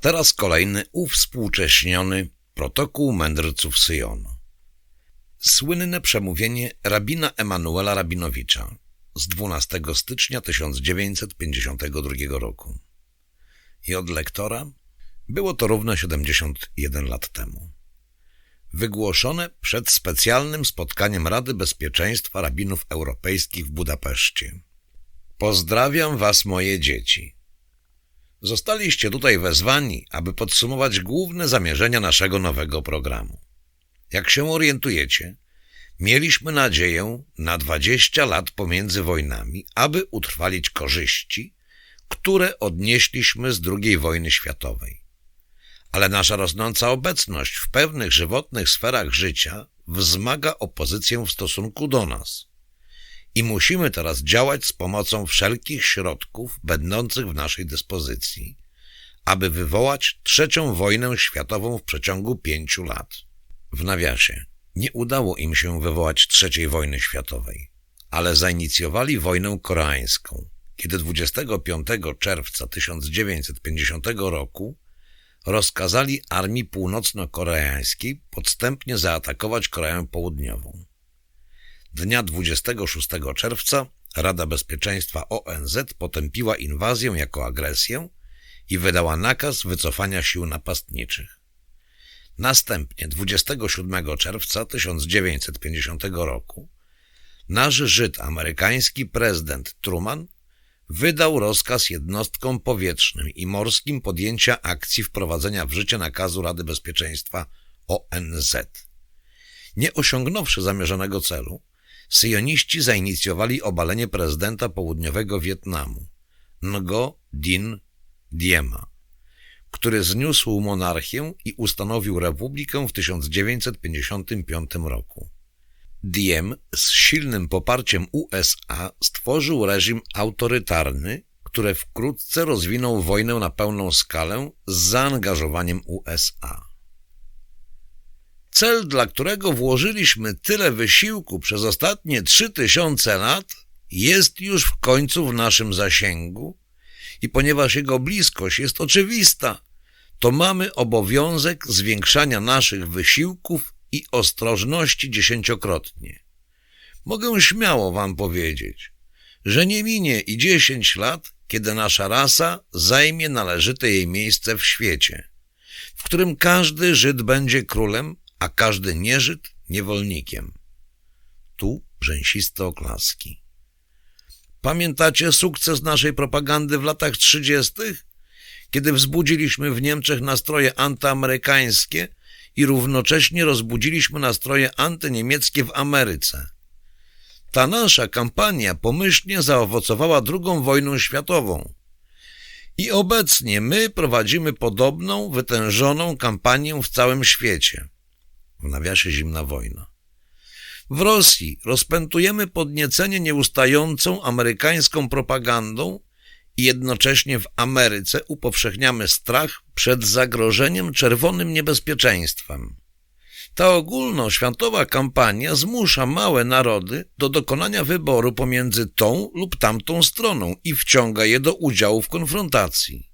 teraz kolejny uwspółcześniony protokół mędrców Syjonu. Słynne przemówienie rabina Emanuela Rabinowicza z 12 stycznia 1952 roku. I od lektora było to równo 71 lat temu. Wygłoszone przed specjalnym spotkaniem Rady Bezpieczeństwa Rabinów Europejskich w Budapeszcie. Pozdrawiam was, moje dzieci. Zostaliście tutaj wezwani, aby podsumować główne zamierzenia naszego nowego programu. Jak się orientujecie, mieliśmy nadzieję na 20 lat pomiędzy wojnami, aby utrwalić korzyści, które odnieśliśmy z II wojny światowej. Ale nasza rosnąca obecność w pewnych żywotnych sferach życia wzmaga opozycję w stosunku do nas – i musimy teraz działać z pomocą wszelkich środków będących w naszej dyspozycji, aby wywołać trzecią wojnę światową w przeciągu pięciu lat. W nawiasie, nie udało im się wywołać trzeciej wojny światowej, ale zainicjowali wojnę koreańską, kiedy 25 czerwca 1950 roku rozkazali armii północno-koreańskiej podstępnie zaatakować Koreę Południową. Dnia 26 czerwca Rada Bezpieczeństwa ONZ potępiła inwazję jako agresję i wydała nakaz wycofania sił napastniczych. Następnie 27 czerwca 1950 roku nasz Żyd amerykański prezydent Truman wydał rozkaz jednostkom powietrznym i morskim podjęcia akcji wprowadzenia w życie nakazu Rady Bezpieczeństwa ONZ. Nie osiągnąwszy zamierzonego celu, syjoniści zainicjowali obalenie prezydenta południowego Wietnamu, Ngo Dinh Diema, który zniósł monarchię i ustanowił republikę w 1955 roku. Diem z silnym poparciem USA stworzył reżim autorytarny, który wkrótce rozwinął wojnę na pełną skalę z zaangażowaniem USA. Cel, dla którego włożyliśmy tyle wysiłku przez ostatnie trzy tysiące lat, jest już w końcu w naszym zasięgu i ponieważ jego bliskość jest oczywista, to mamy obowiązek zwiększania naszych wysiłków i ostrożności dziesięciokrotnie. Mogę śmiało wam powiedzieć, że nie minie i dziesięć lat, kiedy nasza rasa zajmie należyte jej miejsce w świecie, w którym każdy Żyd będzie królem, a każdy nieżyd niewolnikiem. Tu rzęsiste oklaski. Pamiętacie sukces naszej propagandy w latach trzydziestych, kiedy wzbudziliśmy w Niemczech nastroje antyamerykańskie i równocześnie rozbudziliśmy nastroje antyniemieckie w Ameryce. Ta nasza kampania pomyślnie zaowocowała II wojną światową. I obecnie my prowadzimy podobną, wytężoną kampanię w całym świecie w nawiasie zimna wojna. W Rosji rozpętujemy podniecenie nieustającą amerykańską propagandą i jednocześnie w Ameryce upowszechniamy strach przed zagrożeniem czerwonym niebezpieczeństwem. Ta ogólnoświatowa kampania zmusza małe narody do dokonania wyboru pomiędzy tą lub tamtą stroną i wciąga je do udziału w konfrontacji.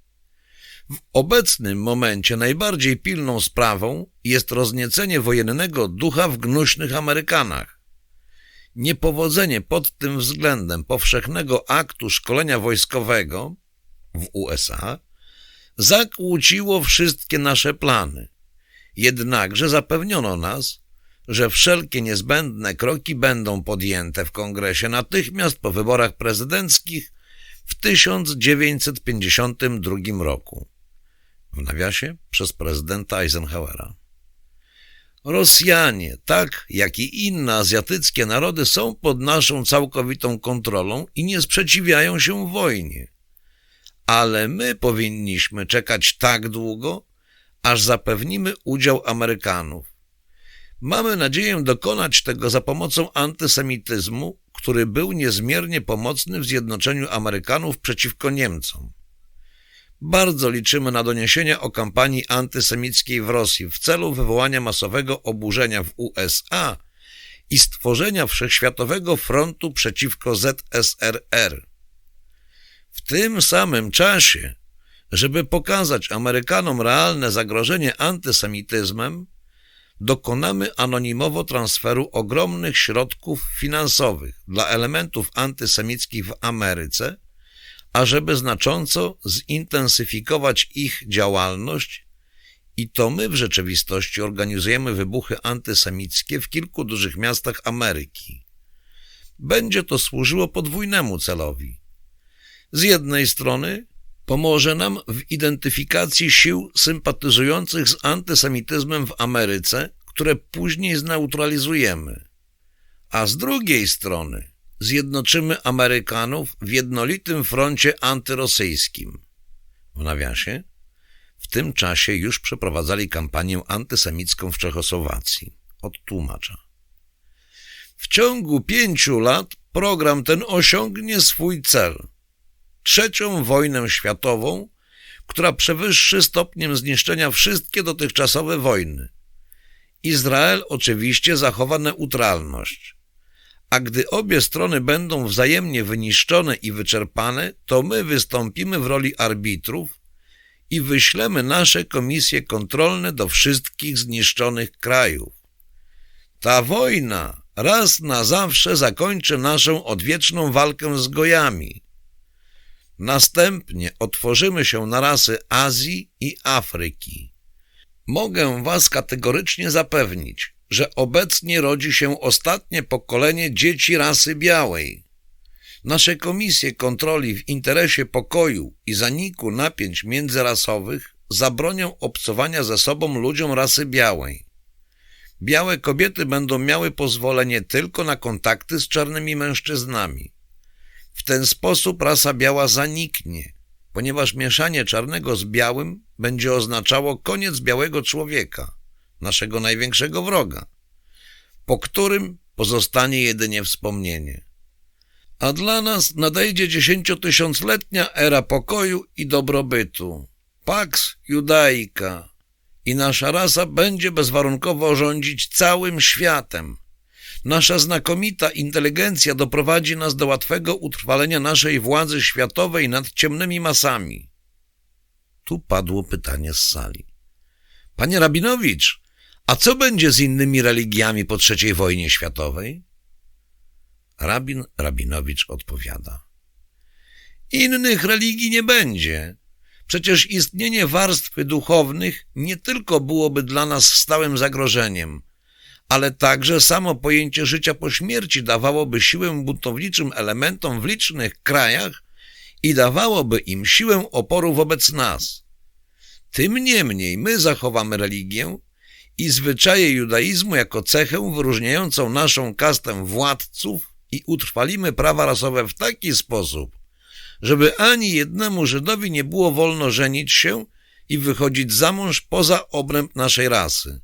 W obecnym momencie najbardziej pilną sprawą jest rozniecenie wojennego ducha w gnuśnych Amerykanach. Niepowodzenie pod tym względem powszechnego aktu szkolenia wojskowego w USA zakłóciło wszystkie nasze plany. Jednakże zapewniono nas, że wszelkie niezbędne kroki będą podjęte w kongresie natychmiast po wyborach prezydenckich w 1952 roku w nawiasie przez prezydenta Eisenhowera. Rosjanie, tak jak i inne azjatyckie narody, są pod naszą całkowitą kontrolą i nie sprzeciwiają się wojnie. Ale my powinniśmy czekać tak długo, aż zapewnimy udział Amerykanów. Mamy nadzieję dokonać tego za pomocą antysemityzmu, który był niezmiernie pomocny w zjednoczeniu Amerykanów przeciwko Niemcom. Bardzo liczymy na doniesienia o kampanii antysemickiej w Rosji w celu wywołania masowego oburzenia w USA i stworzenia wszechświatowego frontu przeciwko ZSRR. W tym samym czasie żeby pokazać Amerykanom realne zagrożenie antysemityzmem, dokonamy anonimowo transferu ogromnych środków finansowych dla elementów antysemickich w Ameryce, ażeby znacząco zintensyfikować ich działalność i to my w rzeczywistości organizujemy wybuchy antysemickie w kilku dużych miastach Ameryki. Będzie to służyło podwójnemu celowi. Z jednej strony pomoże nam w identyfikacji sił sympatyzujących z antysemityzmem w Ameryce, które później zneutralizujemy. A z drugiej strony zjednoczymy Amerykanów w jednolitym froncie antyrosyjskim. W nawiasie, w tym czasie już przeprowadzali kampanię antysemicką w Czechosłowacji. Odtłumacza. W ciągu pięciu lat program ten osiągnie swój cel – trzecią wojnę światową, która przewyższy stopniem zniszczenia wszystkie dotychczasowe wojny. Izrael oczywiście zachowa neutralność. A gdy obie strony będą wzajemnie wyniszczone i wyczerpane, to my wystąpimy w roli arbitrów i wyślemy nasze komisje kontrolne do wszystkich zniszczonych krajów. Ta wojna raz na zawsze zakończy naszą odwieczną walkę z gojami – Następnie otworzymy się na rasy Azji i Afryki. Mogę was kategorycznie zapewnić, że obecnie rodzi się ostatnie pokolenie dzieci rasy białej. Nasze komisje kontroli w interesie pokoju i zaniku napięć międzyrasowych zabronią obcowania ze sobą ludziom rasy białej. Białe kobiety będą miały pozwolenie tylko na kontakty z czarnymi mężczyznami. W ten sposób rasa biała zaniknie, ponieważ mieszanie czarnego z białym będzie oznaczało koniec białego człowieka, naszego największego wroga, po którym pozostanie jedynie wspomnienie. A dla nas nadejdzie dziesięciotysiącletnia era pokoju i dobrobytu, Pax Judaica, i nasza rasa będzie bezwarunkowo rządzić całym światem – Nasza znakomita inteligencja doprowadzi nas do łatwego utrwalenia naszej władzy światowej nad ciemnymi masami. Tu padło pytanie z sali. Panie Rabinowicz, a co będzie z innymi religiami po III wojnie światowej? Rabin Rabinowicz odpowiada. Innych religii nie będzie. Przecież istnienie warstwy duchownych nie tylko byłoby dla nas stałym zagrożeniem, ale także samo pojęcie życia po śmierci dawałoby siłę buntowniczym elementom w licznych krajach i dawałoby im siłę oporu wobec nas. Tym niemniej my zachowamy religię i zwyczaje judaizmu jako cechę wyróżniającą naszą kastę władców i utrwalimy prawa rasowe w taki sposób, żeby ani jednemu Żydowi nie było wolno żenić się i wychodzić za mąż poza obręb naszej rasy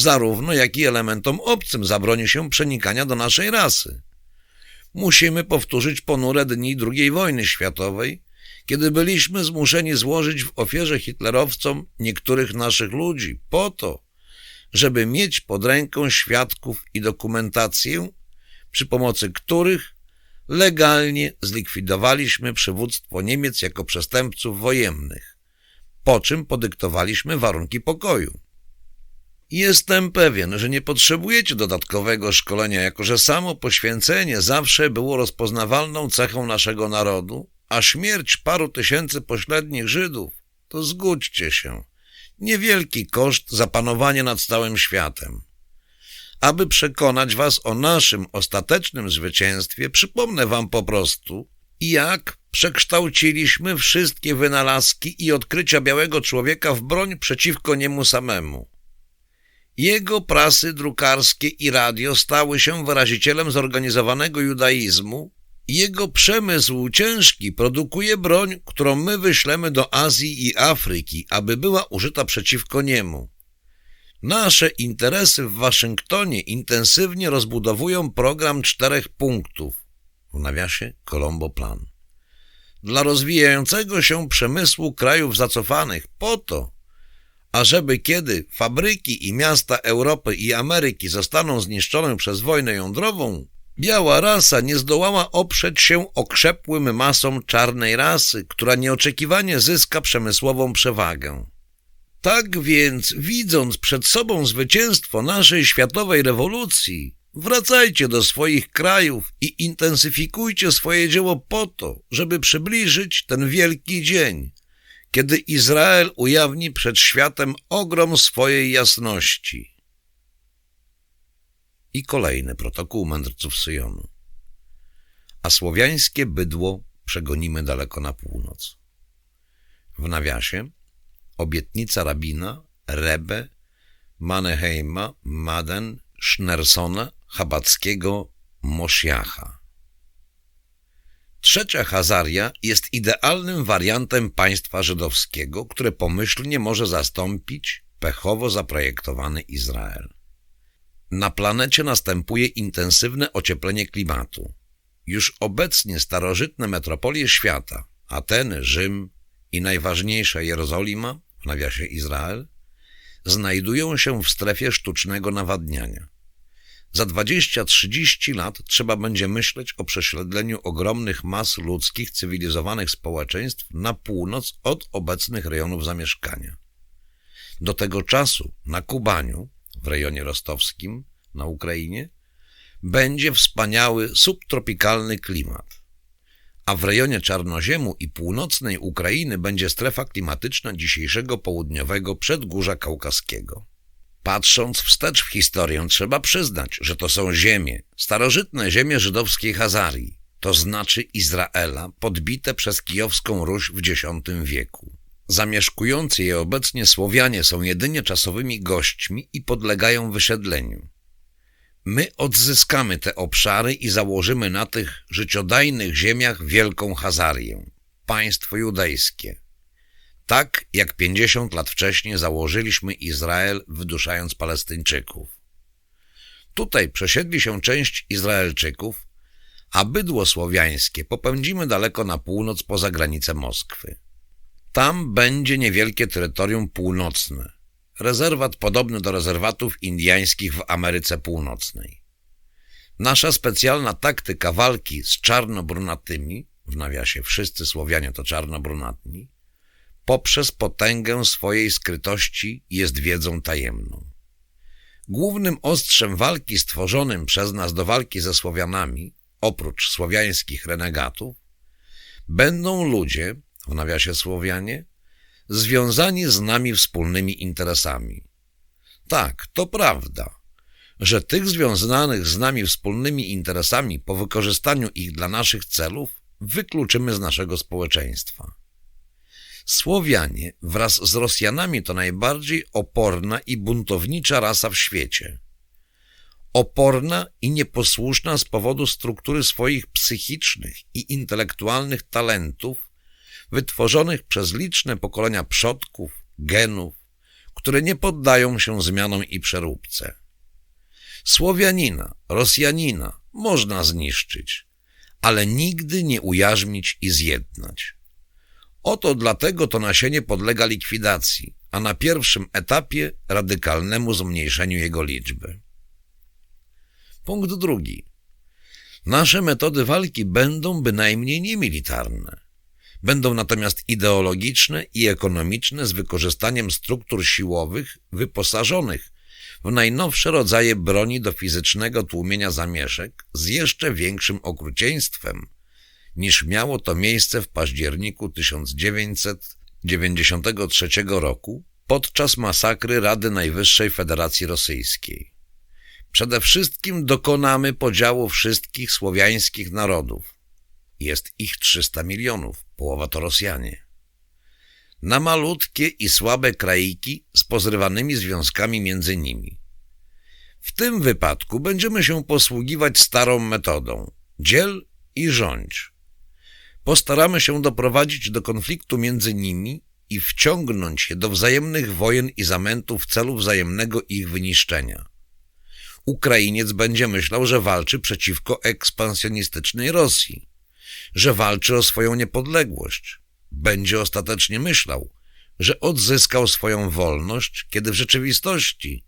zarówno jak i elementom obcym zabroni się przenikania do naszej rasy. Musimy powtórzyć ponure dni II wojny światowej, kiedy byliśmy zmuszeni złożyć w ofierze hitlerowcom niektórych naszych ludzi po to, żeby mieć pod ręką świadków i dokumentację, przy pomocy których legalnie zlikwidowaliśmy przywództwo Niemiec jako przestępców wojennych, po czym podyktowaliśmy warunki pokoju. Jestem pewien, że nie potrzebujecie dodatkowego szkolenia, jako że samo poświęcenie zawsze było rozpoznawalną cechą naszego narodu, a śmierć paru tysięcy pośrednich Żydów to zgódźcie się. Niewielki koszt zapanowania nad całym światem. Aby przekonać was o naszym ostatecznym zwycięstwie, przypomnę wam po prostu, jak przekształciliśmy wszystkie wynalazki i odkrycia białego człowieka w broń przeciwko niemu samemu. Jego prasy drukarskie i radio stały się wyrazicielem zorganizowanego judaizmu. Jego przemysł ciężki produkuje broń, którą my wyślemy do Azji i Afryki, aby była użyta przeciwko niemu. Nasze interesy w Waszyngtonie intensywnie rozbudowują program czterech punktów, w nawiasie Colombo Plan, dla rozwijającego się przemysłu krajów zacofanych po to, ażeby kiedy fabryki i miasta Europy i Ameryki zostaną zniszczone przez wojnę jądrową, Biała rasa nie zdołała oprzeć się okrzepłym masom czarnej rasy, która nieoczekiwanie zyska przemysłową przewagę. Tak więc, widząc przed sobą zwycięstwo naszej światowej rewolucji, wracajcie do swoich krajów i intensyfikujcie swoje dzieło po to, żeby przybliżyć ten wielki dzień, kiedy Izrael ujawni przed światem ogrom swojej jasności. I kolejny protokół mędrców Syjonu. A słowiańskie bydło przegonimy daleko na północ. W nawiasie obietnica rabina, Rebe, Maneheima, Maden, Schnersona, Habackiego, Mosjacha. Trzecia Hazaria jest idealnym wariantem państwa żydowskiego, które pomyślnie może zastąpić pechowo zaprojektowany Izrael. Na planecie następuje intensywne ocieplenie klimatu. Już obecnie starożytne metropolie świata, Ateny, Rzym i najważniejsza Jerozolima, w nawiasie Izrael, znajdują się w strefie sztucznego nawadniania. Za 20-30 lat trzeba będzie myśleć o prześledleniu ogromnych mas ludzkich cywilizowanych społeczeństw na północ od obecnych rejonów zamieszkania. Do tego czasu na Kubaniu, w rejonie rostowskim, na Ukrainie, będzie wspaniały subtropikalny klimat, a w rejonie Czarnoziemu i północnej Ukrainy będzie strefa klimatyczna dzisiejszego południowego przedgórza kaukaskiego. Patrząc wstecz w historię, trzeba przyznać, że to są ziemie, starożytne ziemie żydowskiej Hazarii, to znaczy Izraela, podbite przez kijowską Ruś w X wieku. Zamieszkujący je obecnie Słowianie są jedynie czasowymi gośćmi i podlegają wysiedleniu. My odzyskamy te obszary i założymy na tych życiodajnych ziemiach wielką Hazarię, państwo judejskie. Tak jak pięćdziesiąt lat wcześniej założyliśmy Izrael, wyduszając Palestyńczyków. Tutaj przesiedli się część Izraelczyków, a bydło słowiańskie popędzimy daleko na północ poza granice Moskwy. Tam będzie niewielkie terytorium północne, rezerwat podobny do rezerwatów indiańskich w Ameryce Północnej. Nasza specjalna taktyka walki z czarnobrunatymi, w nawiasie wszyscy Słowianie to czarnobrunatni, poprzez potęgę swojej skrytości jest wiedzą tajemną. Głównym ostrzem walki stworzonym przez nas do walki ze Słowianami, oprócz słowiańskich renegatów, będą ludzie, w nawiasie Słowianie, związani z nami wspólnymi interesami. Tak, to prawda, że tych związanych z nami wspólnymi interesami po wykorzystaniu ich dla naszych celów wykluczymy z naszego społeczeństwa. Słowianie wraz z Rosjanami to najbardziej oporna i buntownicza rasa w świecie. Oporna i nieposłuszna z powodu struktury swoich psychicznych i intelektualnych talentów wytworzonych przez liczne pokolenia przodków, genów, które nie poddają się zmianom i przeróbce. Słowianina, Rosjanina można zniszczyć, ale nigdy nie ujarzmić i zjednać. Oto dlatego to nasienie podlega likwidacji, a na pierwszym etapie radykalnemu zmniejszeniu jego liczby. Punkt drugi. Nasze metody walki będą bynajmniej niemilitarne. Będą natomiast ideologiczne i ekonomiczne z wykorzystaniem struktur siłowych wyposażonych w najnowsze rodzaje broni do fizycznego tłumienia zamieszek z jeszcze większym okrucieństwem niż miało to miejsce w październiku 1993 roku podczas masakry Rady Najwyższej Federacji Rosyjskiej. Przede wszystkim dokonamy podziału wszystkich słowiańskich narodów, jest ich 300 milionów, połowa to Rosjanie. Na malutkie i słabe kraiki z pozrywanymi związkami między nimi. W tym wypadku będziemy się posługiwać starą metodą dziel i rządź. Postaramy się doprowadzić do konfliktu między nimi i wciągnąć je do wzajemnych wojen i zamętów w celu wzajemnego ich wyniszczenia. Ukrainiec będzie myślał, że walczy przeciwko ekspansjonistycznej Rosji że walczy o swoją niepodległość. Będzie ostatecznie myślał, że odzyskał swoją wolność, kiedy w rzeczywistości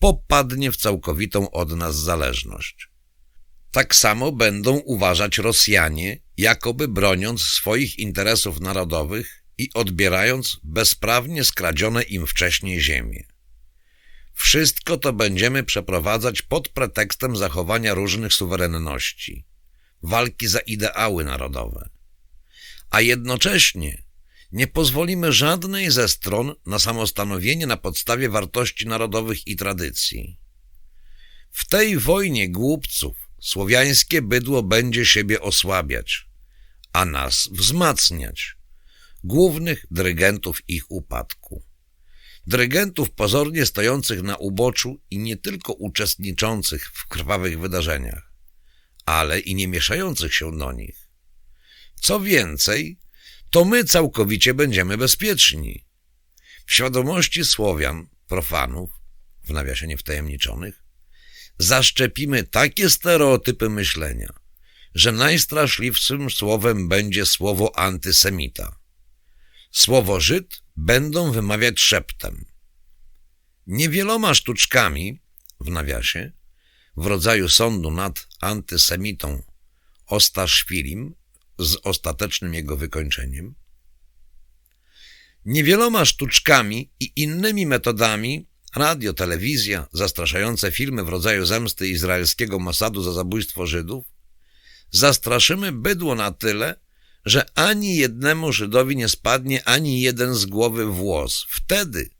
popadnie w całkowitą od nas zależność. tak samo będą uważać Rosjanie, jakoby broniąc swoich interesów narodowych i odbierając bezprawnie skradzione im wcześniej ziemie. Wszystko to będziemy przeprowadzać pod pretekstem zachowania różnych suwerenności, walki za ideały narodowe. A jednocześnie nie pozwolimy żadnej ze stron na samostanowienie na podstawie wartości narodowych i tradycji. W tej wojnie głupców słowiańskie bydło będzie siebie osłabiać, a nas wzmacniać, głównych dyrygentów ich upadku. Dyrygentów pozornie stojących na uboczu i nie tylko uczestniczących w krwawych wydarzeniach, ale i nie mieszających się do nich. Co więcej, to my całkowicie będziemy bezpieczni. W świadomości Słowian, profanów, w nawiasie niewtajemniczonych, zaszczepimy takie stereotypy myślenia, że najstraszliwszym słowem będzie słowo antysemita. Słowo Żyd będą wymawiać szeptem. Niewieloma sztuczkami, w nawiasie, w rodzaju sądu nad antysemitą Ostaszwilim z ostatecznym jego wykończeniem, niewieloma sztuczkami i innymi metodami radio, telewizja, zastraszające filmy w rodzaju zemsty izraelskiego Mossadu za zabójstwo Żydów, zastraszymy bydło na tyle, że ani jednemu Żydowi nie spadnie ani jeden z głowy włos. Wtedy,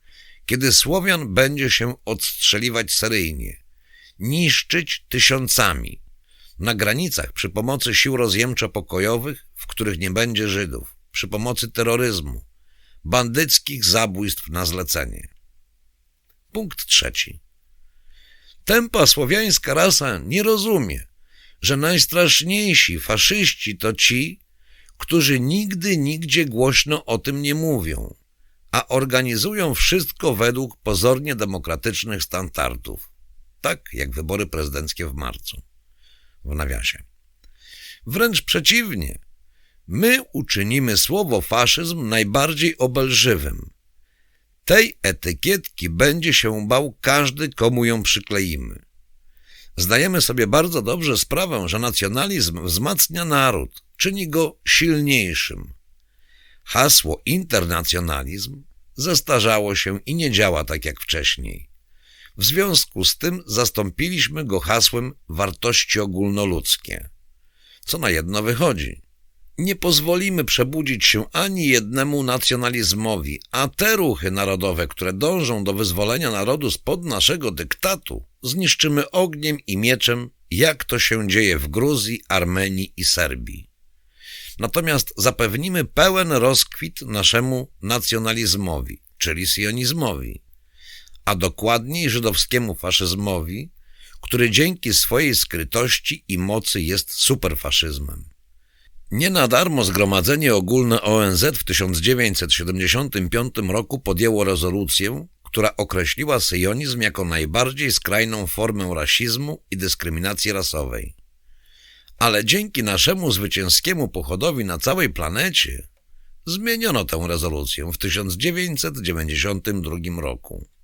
kiedy Słowian będzie się odstrzeliwać seryjnie, niszczyć tysiącami, na granicach przy pomocy sił rozjemczo-pokojowych, w których nie będzie Żydów, przy pomocy terroryzmu, bandyckich zabójstw na zlecenie. Punkt trzeci. Tempa słowiańska rasa nie rozumie, że najstraszniejsi faszyści to ci, którzy nigdy nigdzie głośno o tym nie mówią, a organizują wszystko według pozornie demokratycznych standardów, tak jak wybory prezydenckie w marcu, w nawiasie. Wręcz przeciwnie, my uczynimy słowo faszyzm najbardziej obelżywym. Tej etykietki będzie się bał każdy, komu ją przykleimy. Zdajemy sobie bardzo dobrze sprawę, że nacjonalizm wzmacnia naród, czyni go silniejszym. Hasło internacjonalizm zestarzało się i nie działa tak jak wcześniej. W związku z tym zastąpiliśmy go hasłem wartości ogólnoludzkie. Co na jedno wychodzi. Nie pozwolimy przebudzić się ani jednemu nacjonalizmowi, a te ruchy narodowe, które dążą do wyzwolenia narodu spod naszego dyktatu, zniszczymy ogniem i mieczem, jak to się dzieje w Gruzji, Armenii i Serbii. Natomiast zapewnimy pełen rozkwit naszemu nacjonalizmowi, czyli sionizmowi, a dokładniej żydowskiemu faszyzmowi, który dzięki swojej skrytości i mocy jest superfaszyzmem. Nie na darmo Zgromadzenie Ogólne ONZ w 1975 roku podjęło rezolucję, która określiła syjonizm jako najbardziej skrajną formę rasizmu i dyskryminacji rasowej. Ale dzięki naszemu zwycięskiemu pochodowi na całej planecie zmieniono tę rezolucję w 1992 roku.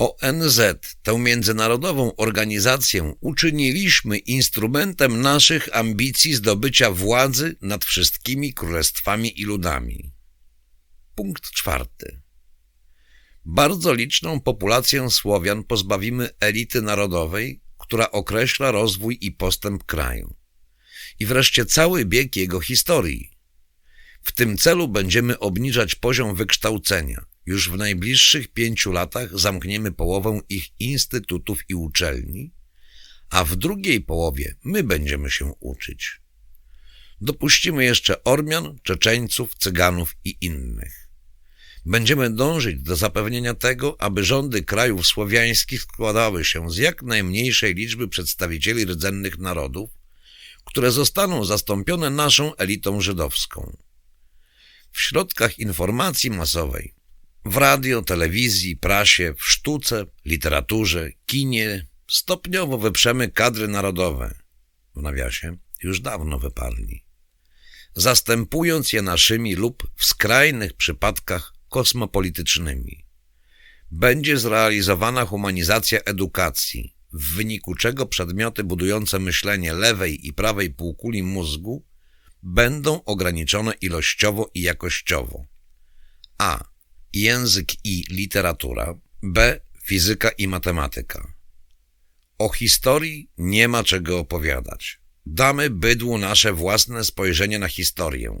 ONZ, tę międzynarodową organizację, uczyniliśmy instrumentem naszych ambicji zdobycia władzy nad wszystkimi królestwami i ludami. Punkt czwarty. Bardzo liczną populację Słowian pozbawimy elity narodowej, która określa rozwój i postęp kraju. I wreszcie cały bieg jego historii. W tym celu będziemy obniżać poziom wykształcenia. Już w najbliższych pięciu latach zamkniemy połowę ich instytutów i uczelni, a w drugiej połowie my będziemy się uczyć. Dopuścimy jeszcze Ormian, Czeczeńców, Cyganów i innych. Będziemy dążyć do zapewnienia tego, aby rządy krajów słowiańskich składały się z jak najmniejszej liczby przedstawicieli rdzennych narodów, które zostaną zastąpione naszą elitą żydowską. W środkach informacji masowej, w radio, telewizji, prasie, w sztuce, literaturze, kinie stopniowo wyprzemy kadry narodowe, w nawiasie już dawno wyparli, zastępując je naszymi lub w skrajnych przypadkach kosmopolitycznymi. Będzie zrealizowana humanizacja edukacji, w wyniku czego przedmioty budujące myślenie lewej i prawej półkuli mózgu będą ograniczone ilościowo i jakościowo. A. Język i literatura. B. Fizyka i matematyka. O historii nie ma czego opowiadać. Damy bydłu nasze własne spojrzenie na historię.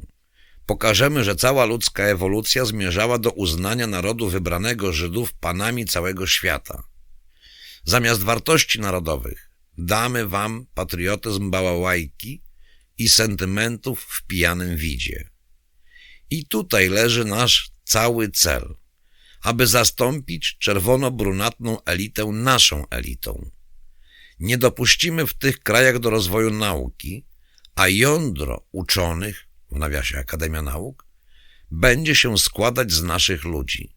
Pokażemy, że cała ludzka ewolucja zmierzała do uznania narodu wybranego Żydów panami całego świata. Zamiast wartości narodowych damy wam patriotyzm bałałajki i sentymentów w pijanym widzie. I tutaj leży nasz cały cel, aby zastąpić czerwono-brunatną elitę naszą elitą. Nie dopuścimy w tych krajach do rozwoju nauki, a jądro uczonych, w nawiasie Akademia Nauk, będzie się składać z naszych ludzi.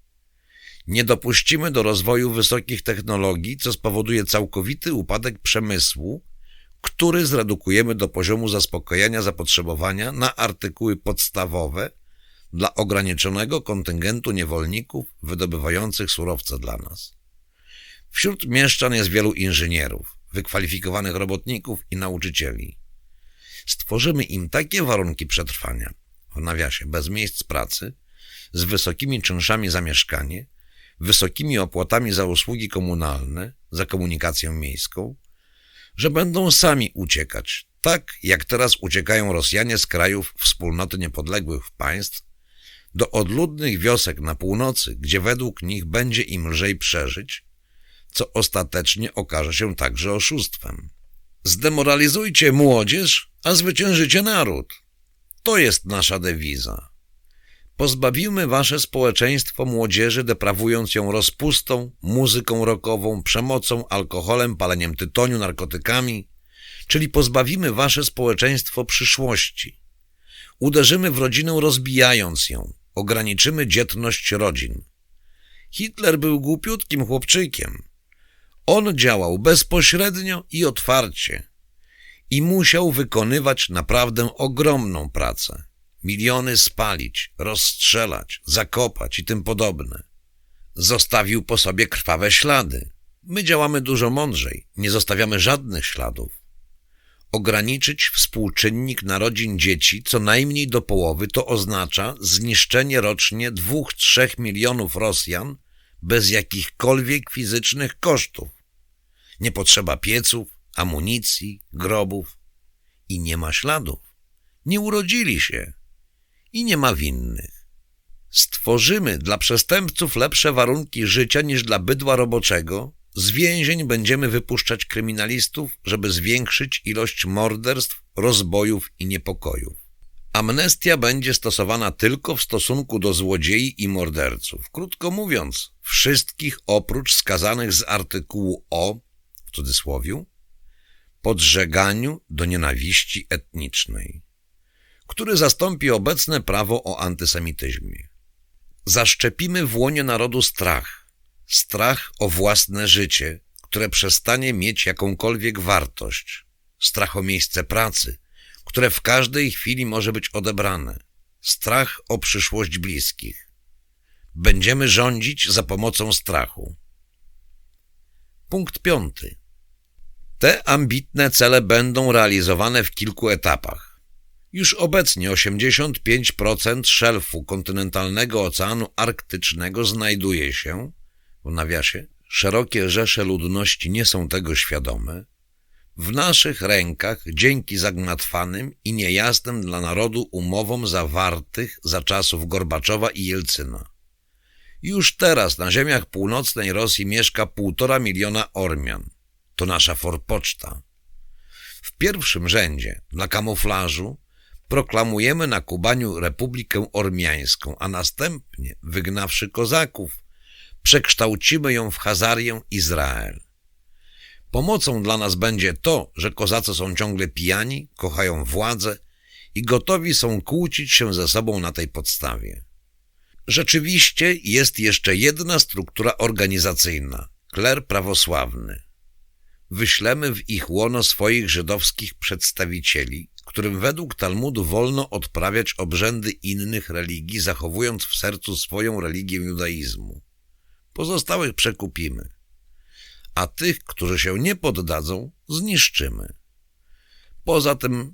Nie dopuścimy do rozwoju wysokich technologii, co spowoduje całkowity upadek przemysłu, który zredukujemy do poziomu zaspokojenia zapotrzebowania na artykuły podstawowe dla ograniczonego kontyngentu niewolników wydobywających surowce dla nas. Wśród mieszczan jest wielu inżynierów, wykwalifikowanych robotników i nauczycieli. Stworzymy im takie warunki przetrwania, w nawiasie bez miejsc pracy, z wysokimi czynszami za mieszkanie, wysokimi opłatami za usługi komunalne, za komunikację miejską, że będą sami uciekać, tak jak teraz uciekają Rosjanie z krajów wspólnoty niepodległych państw, do odludnych wiosek na północy, gdzie według nich będzie im lżej przeżyć, co ostatecznie okaże się także oszustwem. Zdemoralizujcie młodzież, a zwyciężycie naród. To jest nasza dewiza. Pozbawimy wasze społeczeństwo młodzieży, deprawując ją rozpustą, muzyką rockową, przemocą, alkoholem, paleniem tytoniu, narkotykami, czyli pozbawimy wasze społeczeństwo przyszłości. Uderzymy w rodzinę, rozbijając ją, ograniczymy dzietność rodzin. Hitler był głupiutkim chłopczykiem. On działał bezpośrednio i otwarcie i musiał wykonywać naprawdę ogromną pracę. Miliony spalić, rozstrzelać, zakopać i tym podobne. Zostawił po sobie krwawe ślady. My działamy dużo mądrzej, nie zostawiamy żadnych śladów. Ograniczyć współczynnik narodzin dzieci co najmniej do połowy to oznacza zniszczenie rocznie dwóch, trzech milionów Rosjan bez jakichkolwiek fizycznych kosztów. Nie potrzeba pieców, amunicji, grobów i nie ma śladów. Nie urodzili się i nie ma winnych. Stworzymy dla przestępców lepsze warunki życia niż dla bydła roboczego. Z więzień będziemy wypuszczać kryminalistów, żeby zwiększyć ilość morderstw, rozbojów i niepokojów. Amnestia będzie stosowana tylko w stosunku do złodziei i morderców. Krótko mówiąc, wszystkich oprócz skazanych z artykułu O, w cudzysłowiu, podżeganiu do nienawiści etnicznej który zastąpi obecne prawo o antysemityzmie. Zaszczepimy w łonie narodu strach, strach o własne życie, które przestanie mieć jakąkolwiek wartość, strach o miejsce pracy, które w każdej chwili może być odebrane, strach o przyszłość bliskich. Będziemy rządzić za pomocą strachu. Punkt piąty. Te ambitne cele będą realizowane w kilku etapach. Już obecnie 85% szelfu kontynentalnego Oceanu Arktycznego znajduje się, w nawiasie, szerokie rzesze ludności nie są tego świadome, w naszych rękach dzięki zagmatwanym i niejasnym dla narodu umowom zawartych za czasów Gorbaczowa i Jelcyna. Już teraz na ziemiach północnej Rosji mieszka półtora miliona Ormian. To nasza forpoczta. W pierwszym rzędzie, dla kamuflażu, proklamujemy na Kubaniu Republikę Ormiańską, a następnie, wygnawszy kozaków, przekształcimy ją w Hazarię Izrael. Pomocą dla nas będzie to, że kozacy są ciągle pijani, kochają władzę i gotowi są kłócić się ze sobą na tej podstawie. Rzeczywiście jest jeszcze jedna struktura organizacyjna – kler prawosławny. Wyślemy w ich łono swoich żydowskich przedstawicieli, którym według Talmudu wolno odprawiać obrzędy innych religii, zachowując w sercu swoją religię judaizmu. Pozostałych przekupimy. a tych, którzy się nie poddadzą, zniszczymy. Poza tym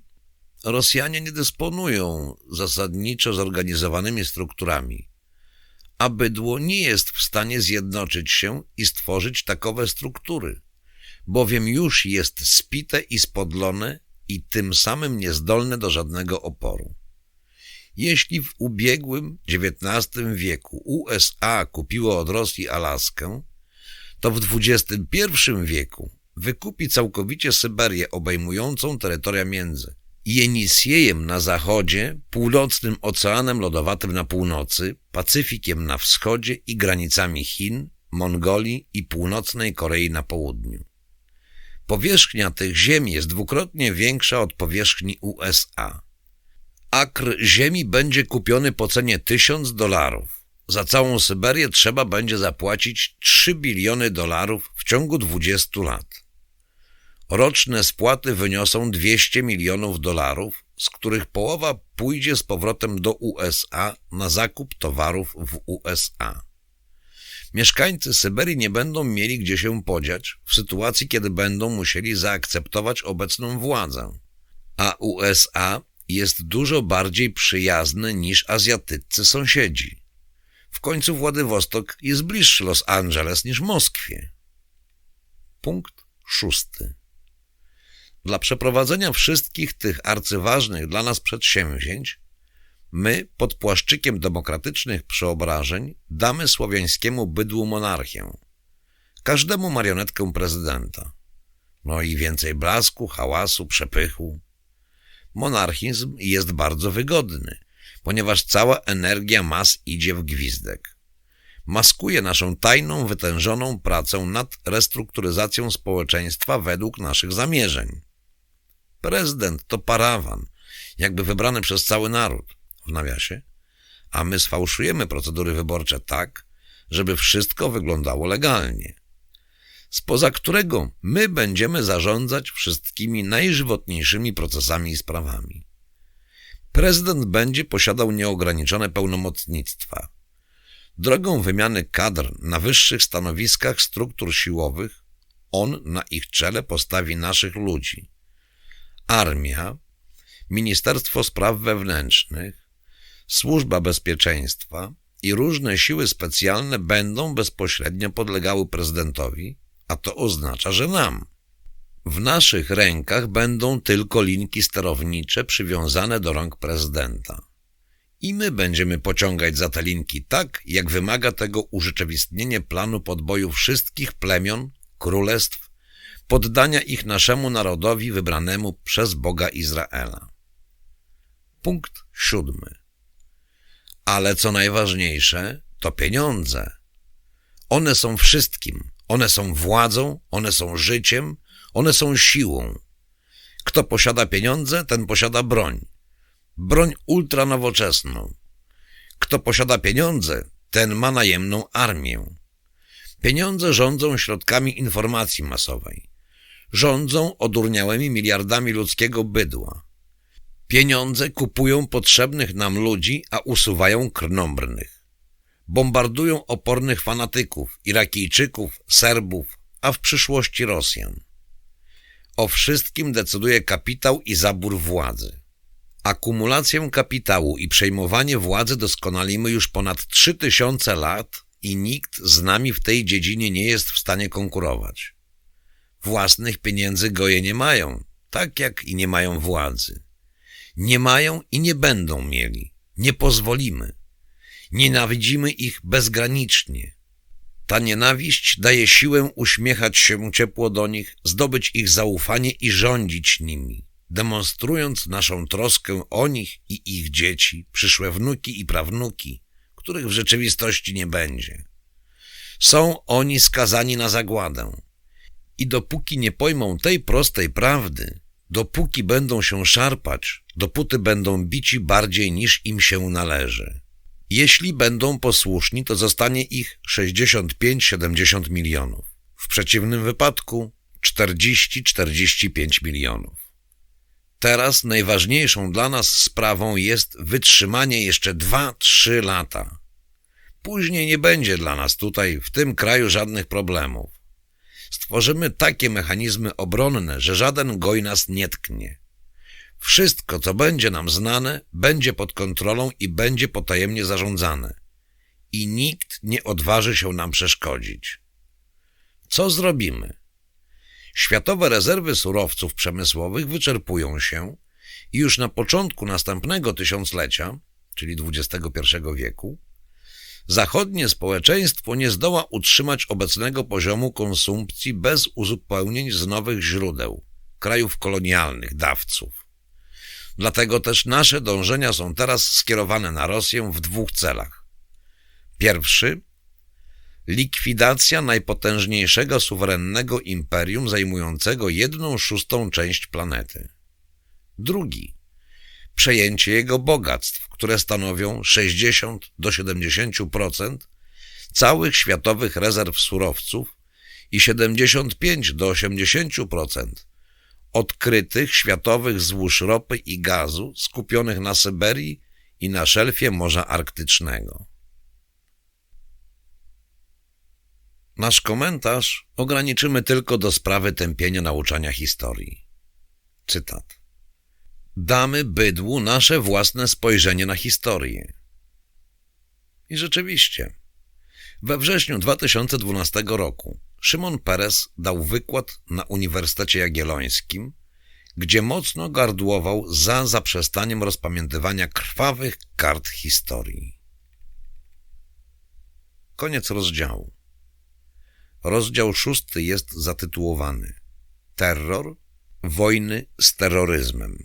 Rosjanie nie dysponują zasadniczo zorganizowanymi strukturami, a bydło nie jest w stanie zjednoczyć się i stworzyć takowe struktury, bowiem już jest spite i spodlone i tym samym niezdolne do żadnego oporu. Jeśli w ubiegłym XIX wieku USA kupiło od Rosji Alaskę, to w XXI wieku wykupi całkowicie Syberię obejmującą terytoria między Jenisiejem na zachodzie, północnym Oceanem Lodowatym na północy, Pacyfikiem na wschodzie i granicami Chin, Mongolii i północnej Korei na południu. Powierzchnia tych ziem jest dwukrotnie większa od powierzchni USA. Akr ziemi będzie kupiony po cenie 1000 dolarów. Za całą Syberię trzeba będzie zapłacić 3 biliony dolarów w ciągu 20 lat. Roczne spłaty wyniosą 200 milionów dolarów, z których połowa pójdzie z powrotem do USA na zakup towarów w USA. Mieszkańcy Syberii nie będą mieli gdzie się podziać w sytuacji, kiedy będą musieli zaakceptować obecną władzę, a USA jest dużo bardziej przyjazny niż azjatyccy sąsiedzi. W końcu Władywostok jest bliższy Los Angeles niż Moskwie. Punkt szósty. Dla przeprowadzenia wszystkich tych arcyważnych dla nas przedsięwzięć my pod płaszczykiem demokratycznych przeobrażeń damy słowiańskiemu bydłu monarchię, każdemu marionetkę prezydenta. No i więcej blasku, hałasu, przepychu. Monarchizm jest bardzo wygodny, ponieważ cała energia mas idzie w gwizdek. Maskuje naszą tajną, wytężoną pracę nad restrukturyzacją społeczeństwa według naszych zamierzeń. Prezydent to parawan, jakby wybrany przez cały naród, w nawiasie, a my sfałszujemy procedury wyborcze tak, żeby wszystko wyglądało legalnie, spoza którego my będziemy zarządzać wszystkimi najżywotniejszymi procesami i sprawami. Prezydent będzie posiadał nieograniczone pełnomocnictwa. Drogą wymiany kadr na wyższych stanowiskach struktur siłowych on na ich czele postawi naszych ludzi – armia, Ministerstwo Spraw Wewnętrznych, Służba Bezpieczeństwa i różne siły specjalne będą bezpośrednio podlegały prezydentowi, a to oznacza, że nam. W naszych rękach będą tylko linki sterownicze przywiązane do rąk prezydenta. I my będziemy pociągać za te linki tak, jak wymaga tego urzeczywistnienie planu podboju wszystkich plemion, królestw poddania ich naszemu narodowi wybranemu przez Boga Izraela. Punkt siódmy. Ale co najważniejsze, to pieniądze. One są wszystkim. One są władzą, one są życiem, one są siłą. Kto posiada pieniądze, ten posiada broń. Broń ultranowoczesną. Kto posiada pieniądze, ten ma najemną armię. Pieniądze rządzą środkami informacji masowej rządzą odurniałymi miliardami ludzkiego bydła. Pieniądze kupują potrzebnych nam ludzi, a usuwają krnąbrnych. Bombardują opornych fanatyków, Irakijczyków, Serbów, a w przyszłości Rosjan. O wszystkim decyduje kapitał i zabór władzy. Akumulację kapitału i przejmowanie władzy doskonalimy już ponad 3000 lat i nikt z nami w tej dziedzinie nie jest w stanie konkurować. Własnych pieniędzy goje nie mają, tak jak i nie mają władzy. Nie mają i nie będą mieli. Nie pozwolimy. Nienawidzimy ich bezgranicznie. Ta nienawiść daje siłę uśmiechać się ciepło do nich, zdobyć ich zaufanie i rządzić nimi, demonstrując naszą troskę o nich i ich dzieci, przyszłe wnuki i prawnuki, których w rzeczywistości nie będzie. Są oni skazani na zagładę. I dopóki nie pojmą tej prostej prawdy, dopóki będą się szarpać, dopóty będą bici bardziej niż im się należy. Jeśli będą posłuszni, to zostanie ich 65-70 milionów. W przeciwnym wypadku 40-45 milionów. Teraz najważniejszą dla nas sprawą jest wytrzymanie jeszcze 2-3 lata. Później nie będzie dla nas tutaj, w tym kraju, żadnych problemów. Stworzymy takie mechanizmy obronne, że żaden goj nas nie tknie. Wszystko, co będzie nam znane, będzie pod kontrolą i będzie potajemnie zarządzane. I nikt nie odważy się nam przeszkodzić. Co zrobimy? Światowe rezerwy surowców przemysłowych wyczerpują się i już na początku następnego tysiąclecia, czyli XXI wieku, zachodnie społeczeństwo nie zdoła utrzymać obecnego poziomu konsumpcji bez uzupełnień z nowych źródeł, krajów kolonialnych, dawców. Dlatego też nasze dążenia są teraz skierowane na Rosję w dwóch celach. Pierwszy likwidacja najpotężniejszego suwerennego imperium zajmującego jedną szóstą część planety. Drugi przejęcie jego bogactw, które stanowią 60 do 70% całych światowych rezerw surowców i 75 do 80% odkrytych światowych złóż ropy i gazu skupionych na Syberii i na szelfie Morza Arktycznego. Nasz komentarz ograniczymy tylko do sprawy tępienia nauczania historii. Cytat. Damy bydłu nasze własne spojrzenie na historię. I rzeczywiście, we wrześniu 2012 roku Szymon Peres dał wykład na Uniwersytecie Jagiellońskim, gdzie mocno gardłował za zaprzestaniem rozpamiętywania krwawych kart historii. Koniec rozdziału. Rozdział szósty jest zatytułowany Terror, wojny z terroryzmem.